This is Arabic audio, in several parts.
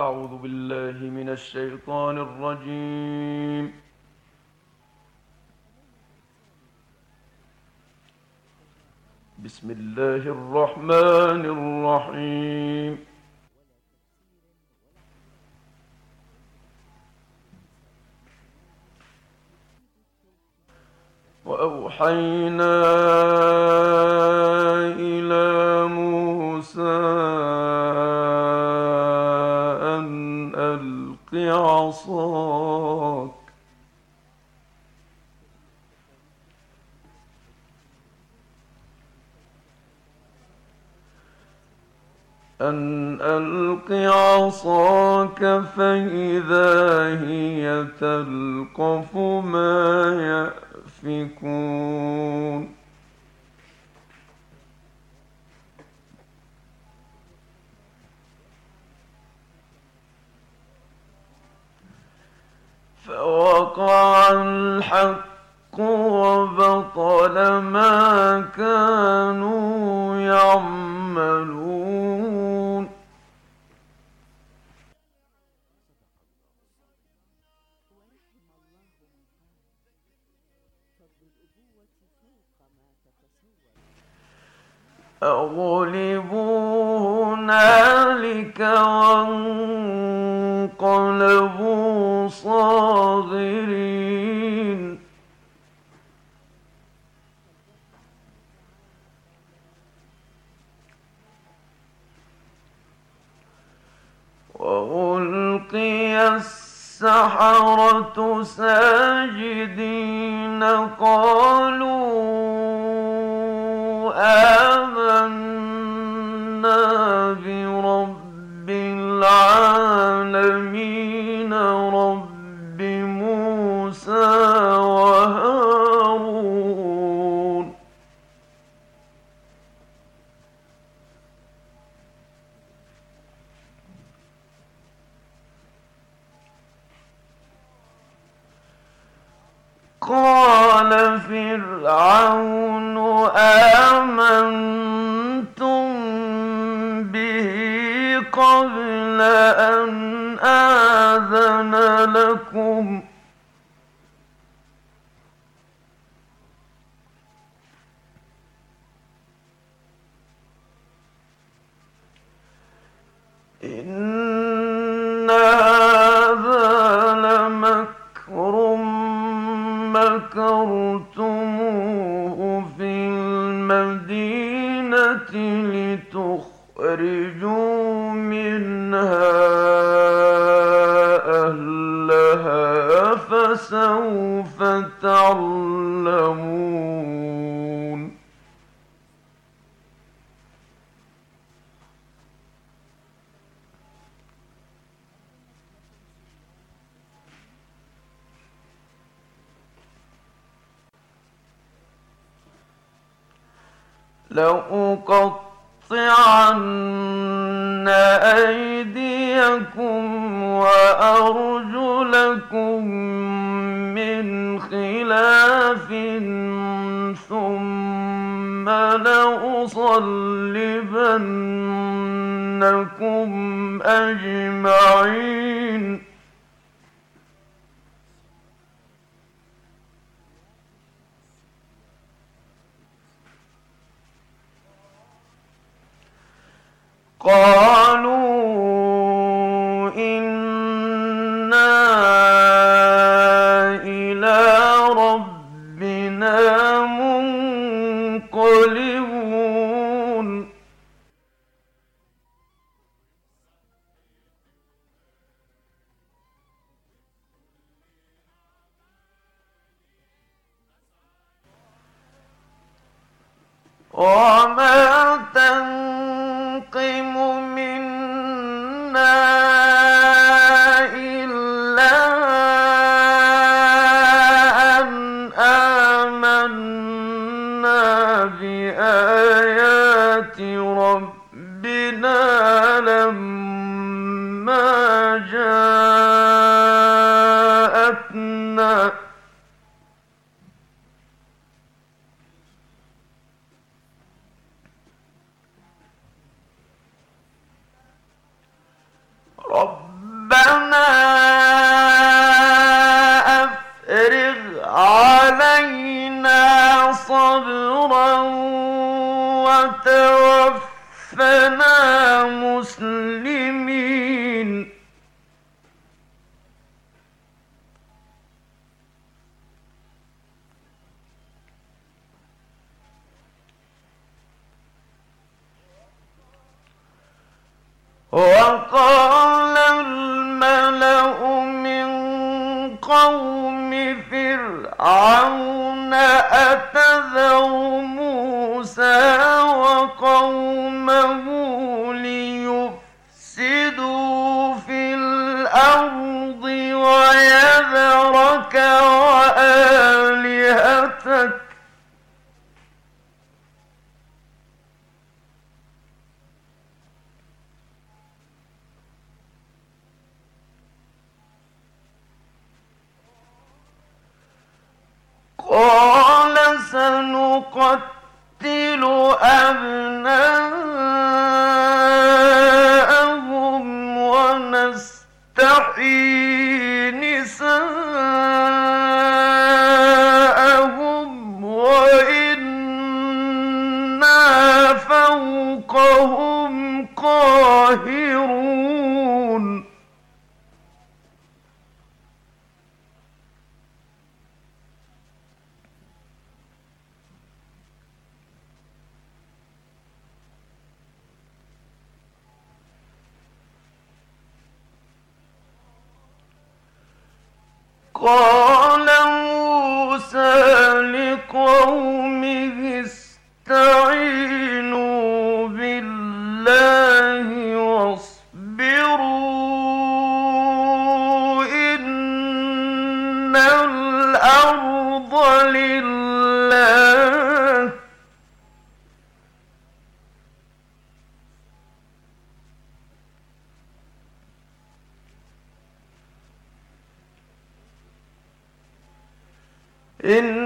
أعوذ بالله من الشيطان الرجيم. بسم الله الرحمن الرحيم. وأوحينا إلى موسى عصاك أن ألق عصاك فإذا هي تلقف ما يأفكون. السحرة ساجدين قالوا آمنا えー、وأرجلكم من خلاف ثم لأصلبنكم أجمعين. قالوا وما تنقم وقال have إن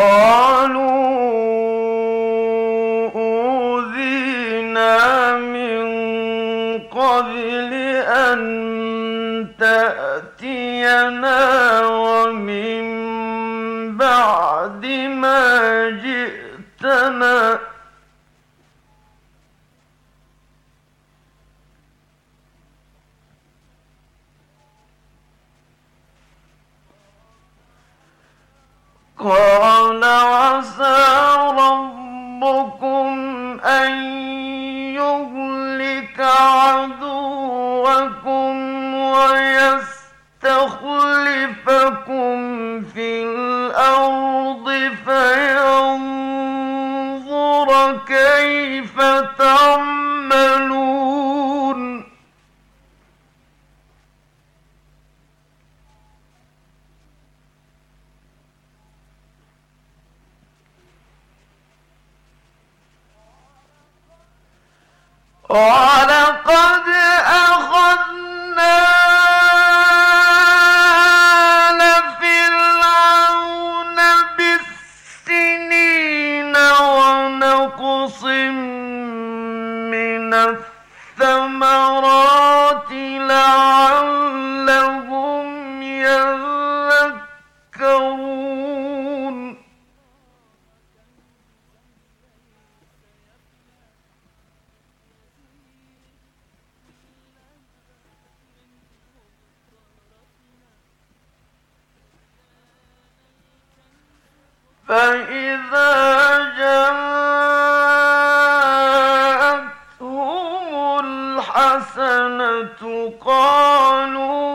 Oh! ويستخلفكم في الأرض فينظر كيف تعملون. ولقد أخذنا فإذا الحسنة قالوا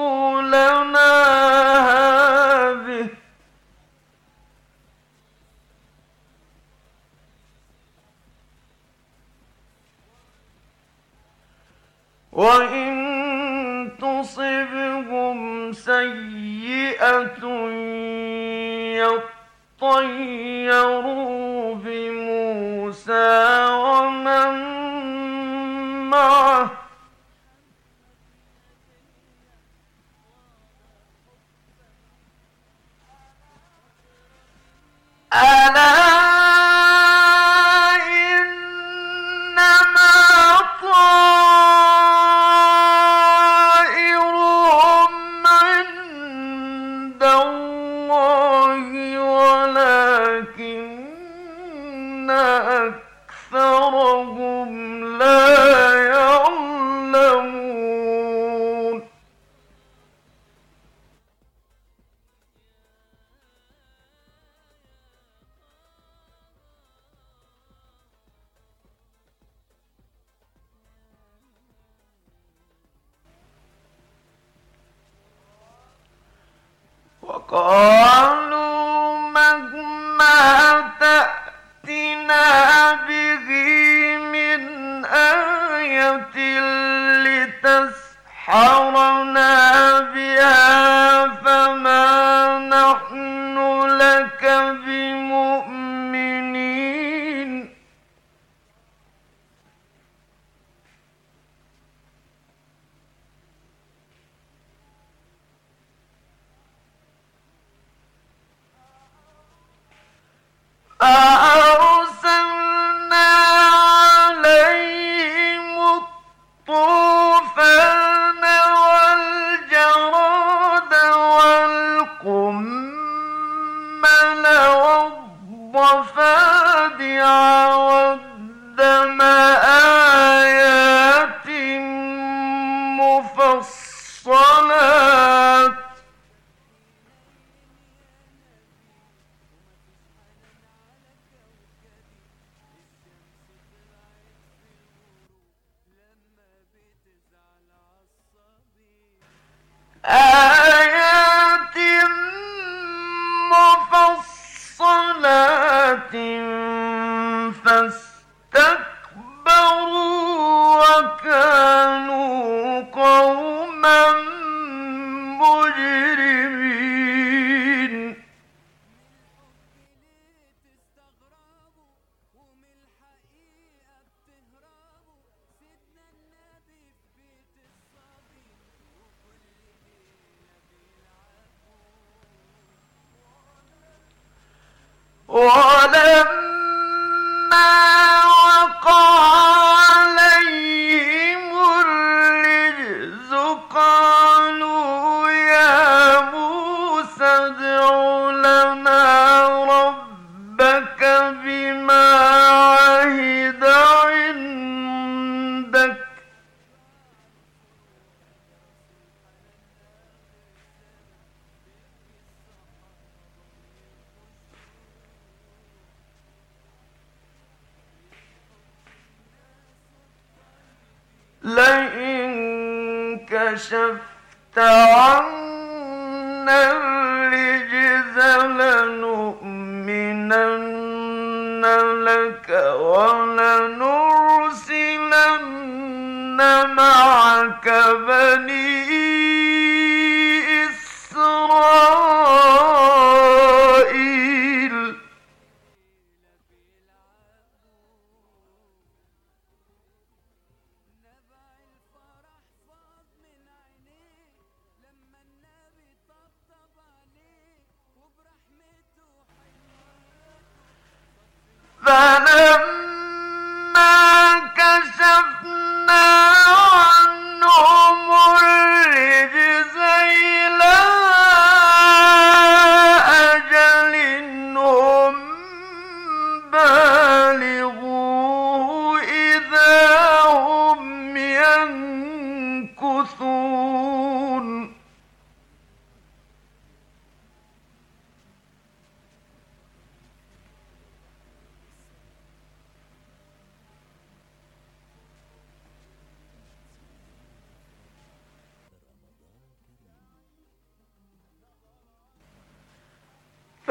Uh, كشفت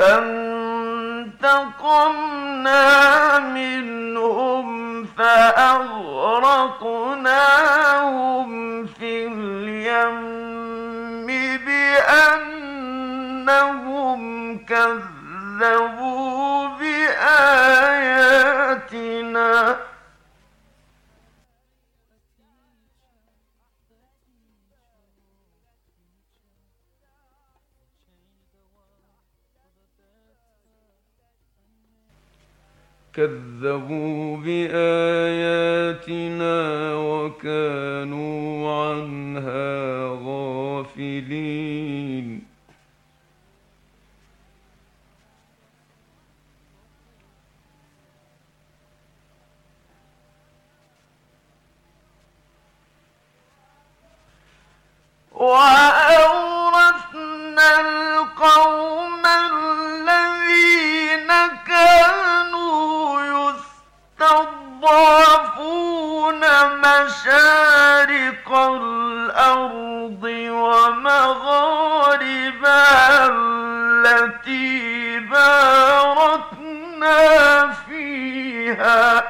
فانتقمنا كذبوا بآياتنا وكانوا عنها غافلين. وأورثنا القوم يستضعفون مشارق الأرض ومغاربها التي باركنا فيها.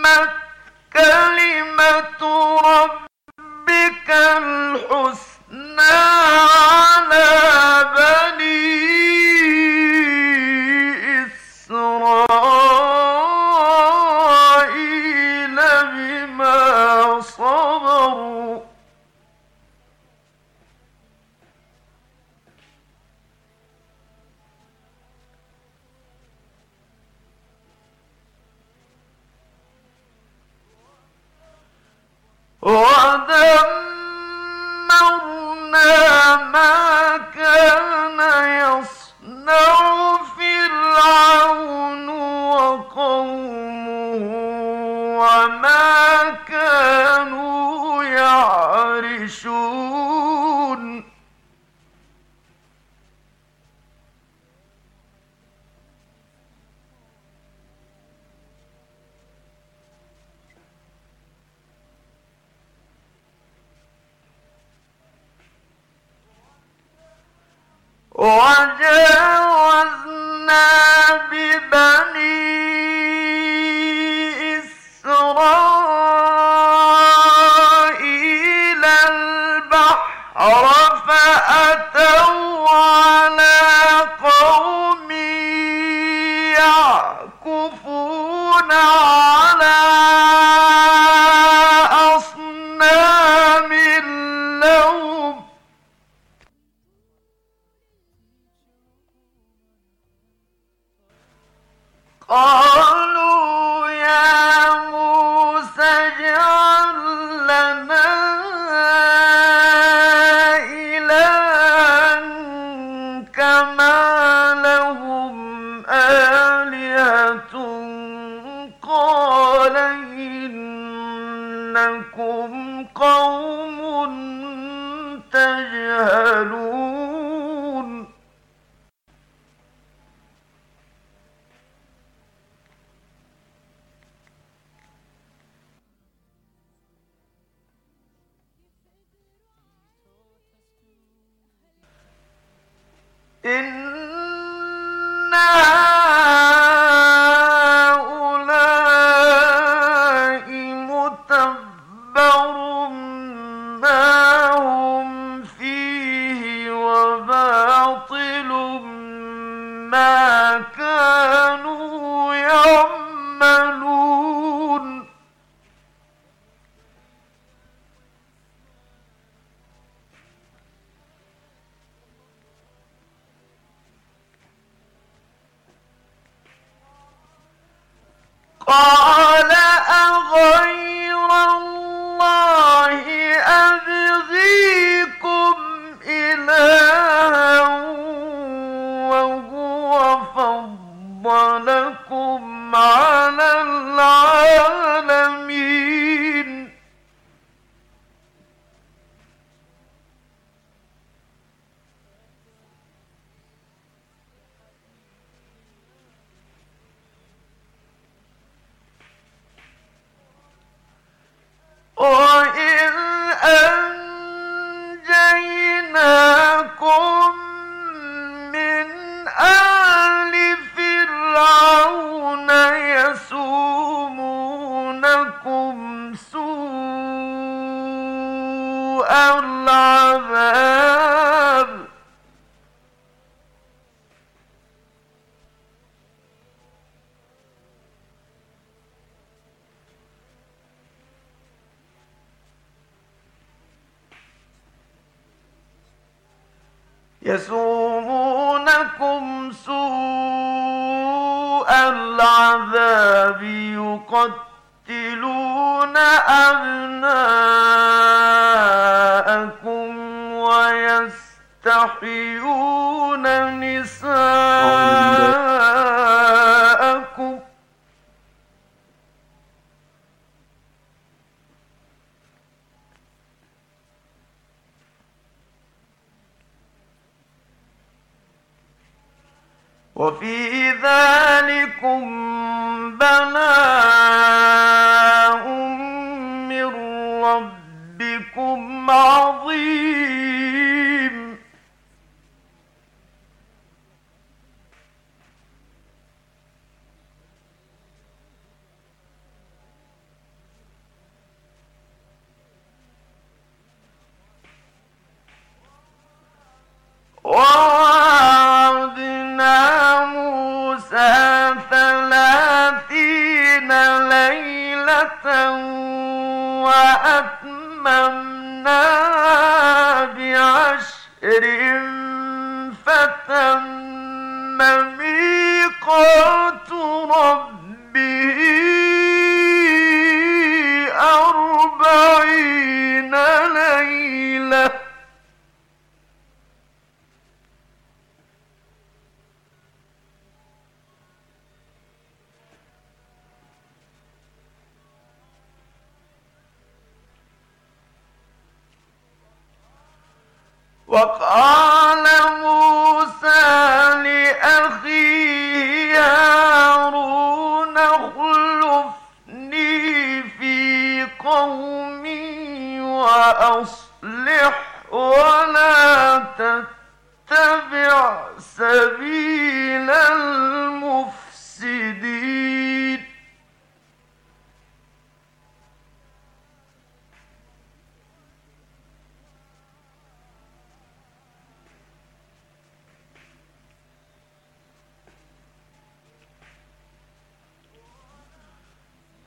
وتمت كلمة 我忘记了 كانوا يعملون. Oh. وفي ذلكم بلاء بعشر فتم ميقات ربي وقال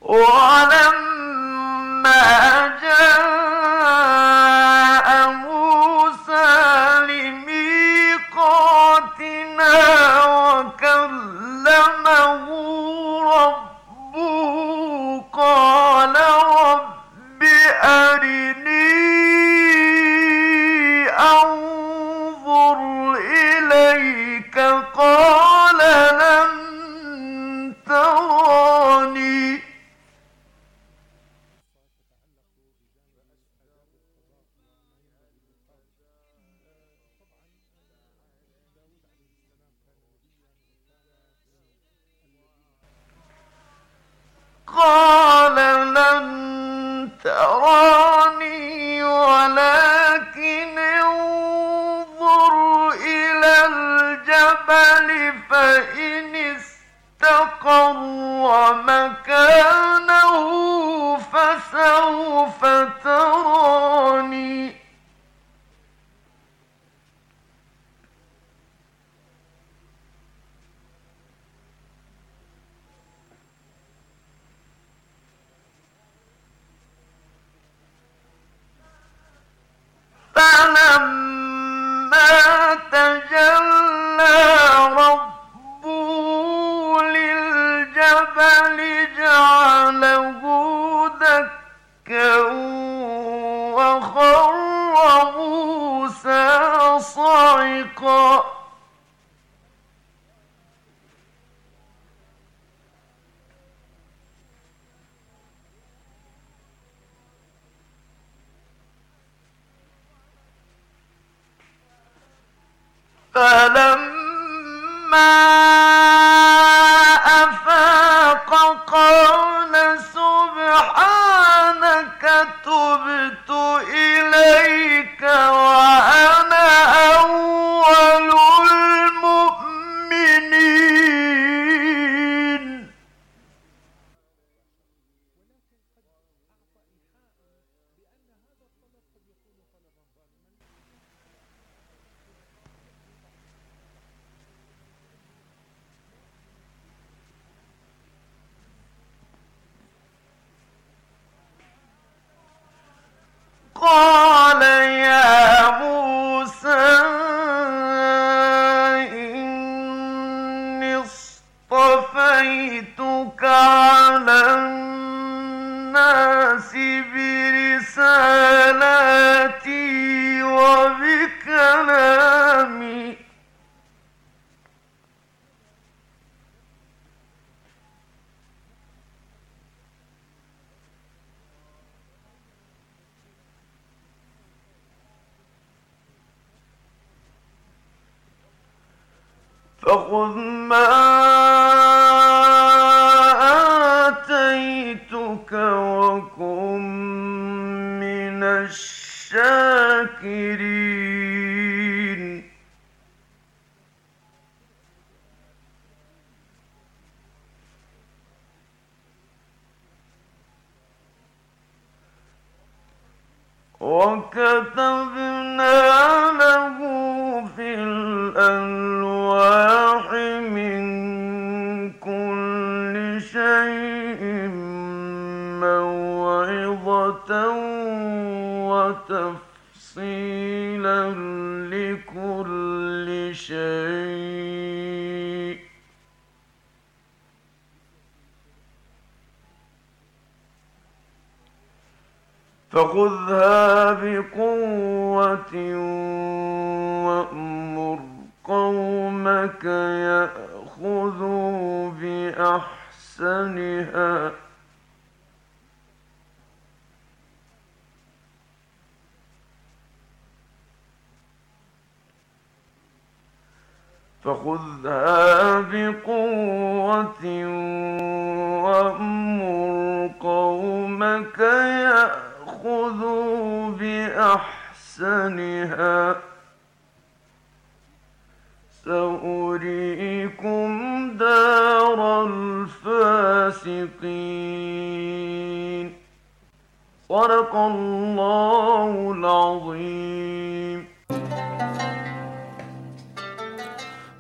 Oh, دكا وخر موسى صعقا. فلما أفاق قول سبحانك تبت إليك وأنا أول آتيتك وكن قومك يأخذوا بأحسنها. فخذها بقوة وأمر قومك يأخذوا بأحسنها. سأريكم دار الفاسقين. صدق الله العظيم.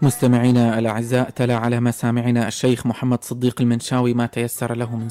مستمعينا الأعزاء تلا على مسامعنا الشيخ محمد صديق المنشاوي ما تيسر له من